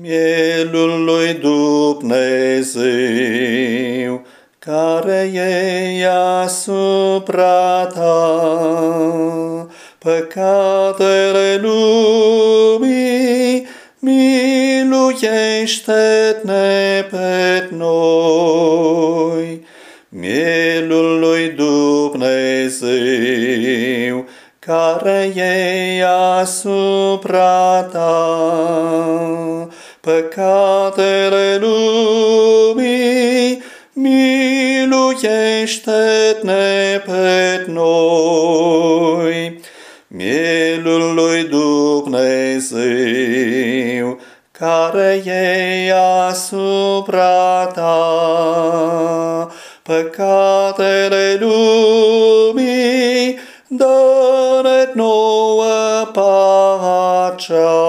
Mielul lui Dumnezeu, care e asupra ta, păcatele lumii, miluiește-ne pe noi. Mielul lui Dumnezeu, care e asupra ta, păcatele lumii, miluiește-ne pe noi. Mielul lui Dumnezeu, care e asupra ta, păcatele lumii, dă-ne nouă pacea.